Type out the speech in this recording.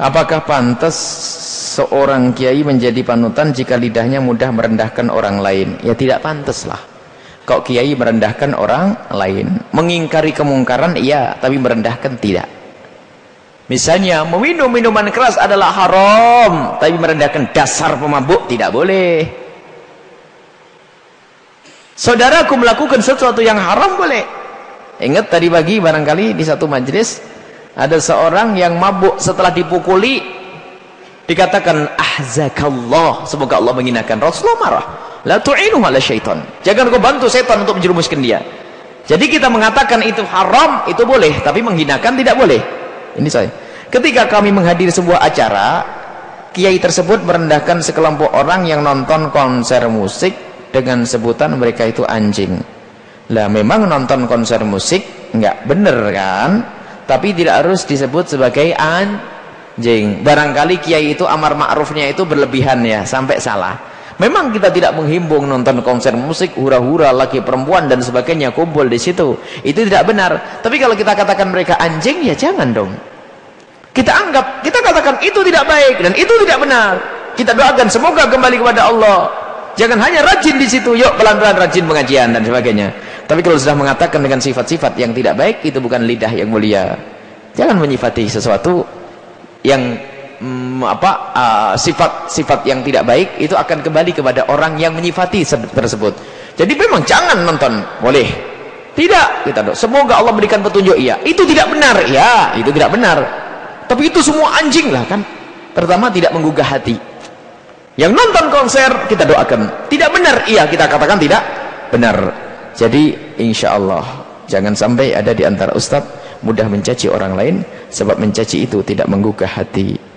Apakah pantas seorang kiai menjadi panutan jika lidahnya mudah merendahkan orang lain? Ya tidak pantas lah. Kok kiai merendahkan orang lain? Mengingkari kemungkaran iya, tapi merendahkan tidak. Misalnya meminum minuman keras adalah haram, tapi merendahkan dasar pemabuk tidak boleh. Saudaraku melakukan sesuatu yang haram boleh. Ingat tadi pagi barangkali di satu majelis ada seorang yang mabuk setelah dipukuli. Dikatakan ahzakallah. Semoga Allah menghinakan. Rasulullah marah. La tu'inu ala syaitan. Jangan kau bantu setan untuk menjerumuskan dia. Jadi kita mengatakan itu haram itu boleh tapi menghinakan tidak boleh. Ini saya. Ketika kami menghadiri sebuah acara kiai tersebut merendahkan sekelompok orang yang nonton konser musik dengan sebutan mereka itu anjing. Lah memang nonton konser musik nggak bener kan tapi tidak harus disebut sebagai anjing. Barangkali kiai itu amar ma'rufnya itu berlebihan ya sampai salah. Memang kita tidak menghimbung nonton konser musik hura-hura laki perempuan dan sebagainya kumpul di situ. Itu tidak benar. Tapi kalau kita katakan mereka anjing ya jangan dong. Kita anggap kita katakan itu tidak baik dan itu tidak benar. Kita doakan semoga kembali kepada Allah. Jangan hanya rajin di situ yuk pelan-pelan rajin pengajian dan sebagainya tapi kalau sudah mengatakan dengan sifat-sifat yang tidak baik, itu bukan lidah yang mulia. Jangan menyifati sesuatu yang mm, apa sifat-sifat uh, yang tidak baik itu akan kembali kepada orang yang menyifati tersebut. Jadi memang jangan nonton, boleh. Tidak, kita doa. Semoga Allah berikan petunjuk iya. Itu tidak benar, ya, itu tidak benar. Tapi itu semua anjing lah kan. Pertama tidak menggugah hati. Yang nonton konser kita doakan. Tidak benar, iya kita katakan tidak benar. Jadi insya Allah jangan sampai ada di antara ustaz mudah mencaci orang lain sebab mencaci itu tidak menggugah hati